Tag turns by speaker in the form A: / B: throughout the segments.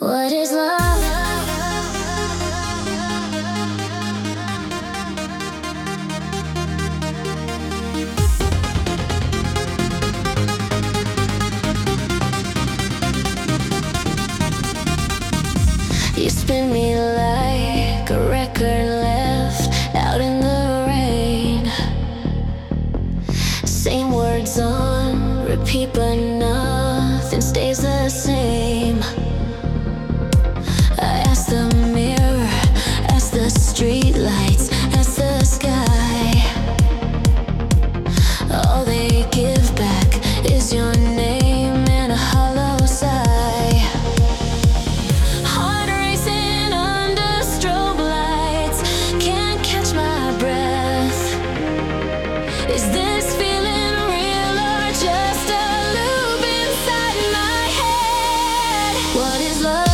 A: What is love? You spin me like a record left out in the rain. Same words on repeat, but What is love?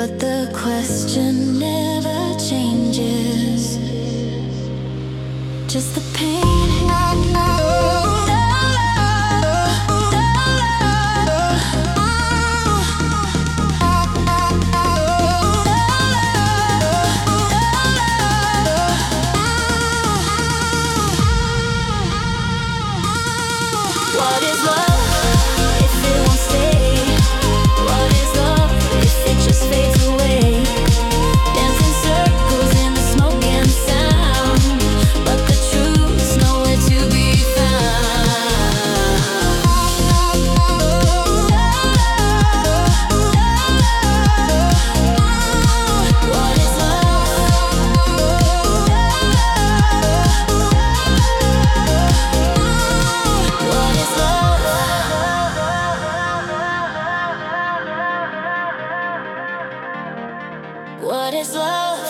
A: but the question never changes. Just the pain. What is love?